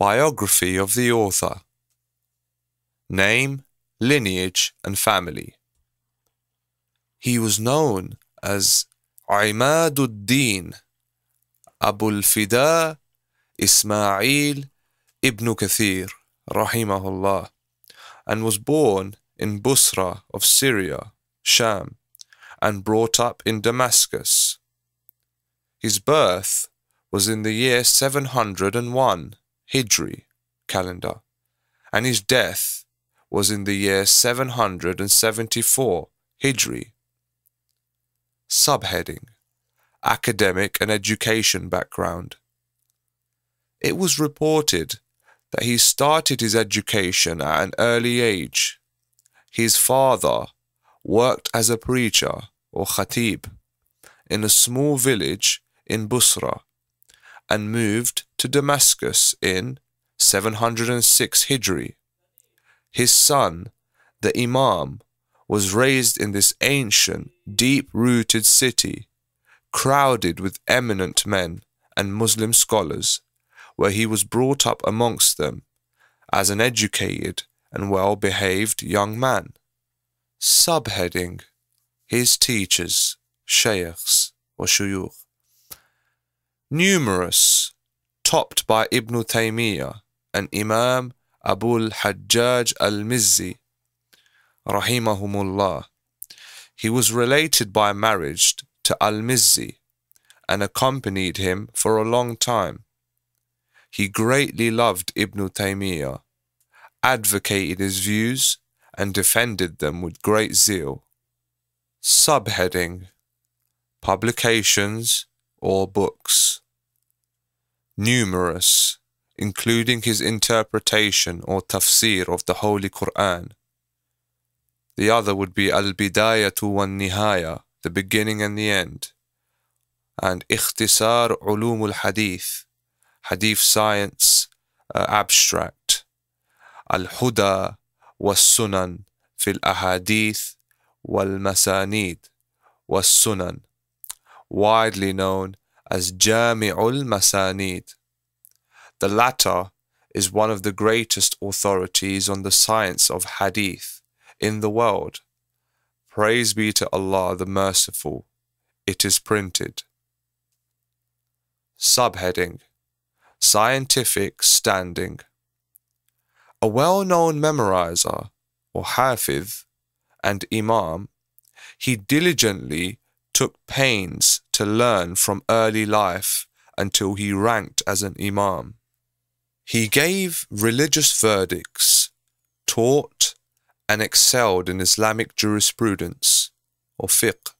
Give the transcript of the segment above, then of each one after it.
Biography of the author Name, lineage, and family. He was known as Imaduddin Abu al-Fida Ismail ibn Kathir rahimahullah and was born in Busra of Syria, Sham, and brought up in Damascus. His birth was in the year 701 Hijri calendar, and his death was in the year 774 Hijri. Subheading Academic and Education Background It was reported that he started his education at an early age. His father worked as a preacher or khatib in a small village in Busra and moved to Damascus in 706 Hijri. His son, the Imam, was raised in this ancient, deep rooted city, crowded with eminent men and Muslim scholars, where he was brought up amongst them as an educated and well behaved young man. Subheading His teachers, shaykhs or shuyukh. Numerous topped by Ibn Taymiyyah and Imam Abu al-Hajjaj al-Mizzi, rahimahumullah. He was related by marriage to al-Mizzi and accompanied him for a long time. He greatly loved Ibn Taymiyyah, advocated his views, and defended them with great zeal. Subheading Publications or Books numerous, including his interpretation or tafsir of the Holy Quran. The other would be Al Bidayatu wa Nihaya, the beginning and the end, and Ikhtisar Ulum al Hadith, Hadith Science uh, Abstract, Al Huda wa Sunan fil Ahadith wal Masanid was Sunan, widely known as Jami'ul Masanid. The latter is one of the greatest authorities on the science of hadith in the world. Praise be to Allah the Merciful. It is printed. Subheading Scientific Standing A well known memorizer, or hafiz, and imam, he diligently took pains to learn from early life until he ranked as an imam. He gave religious verdicts, taught, and excelled in Islamic jurisprudence, or fiqh,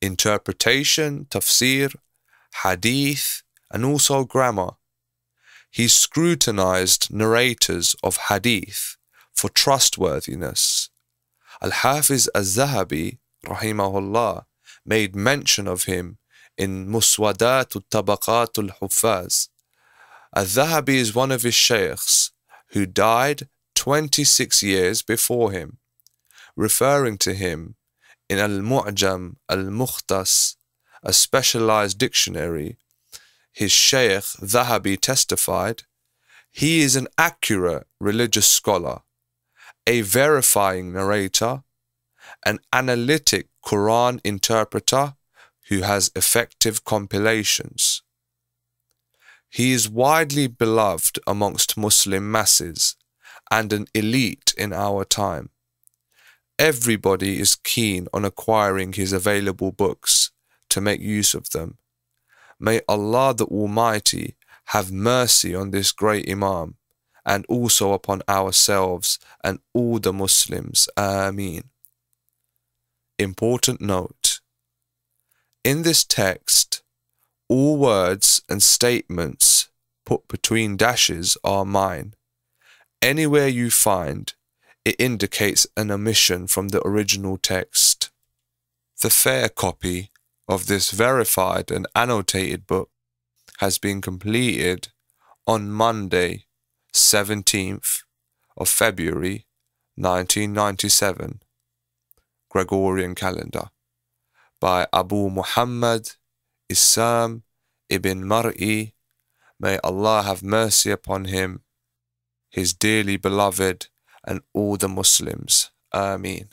interpretation, tafsir, hadith, and also grammar. He scrutinized narrators of hadith for trustworthiness. Al-Hafiz al-Zahabi, rahimahullah, made mention of him in Muswadat al-Tabaqat al-Huffaz. Al-Dhahabi is one of his shaykhs who died 26 years before him, referring to him in Al-Mu'jam al-Mukhtas, a specialized dictionary. His shaykh Dhahabi testified, he is an accurate religious scholar, a verifying narrator, an analytic Quran interpreter who has effective compilations. He is widely beloved amongst Muslim masses and an elite in our time. Everybody is keen on acquiring his available books to make use of them. May Allah the Almighty have mercy on this great Imam and also upon ourselves and all the Muslims. Ameen. Important note In this text, all words and statements put between dashes are mine. Anywhere you find, it indicates an omission from the original text. The fair copy of this verified and annotated book has been completed on Monday, 17th of February 1997 Gregorian calendar by Abu Muhammad Isam ibn Mar'i May Allah have mercy upon him, his dearly beloved, and all the Muslims. Ameen.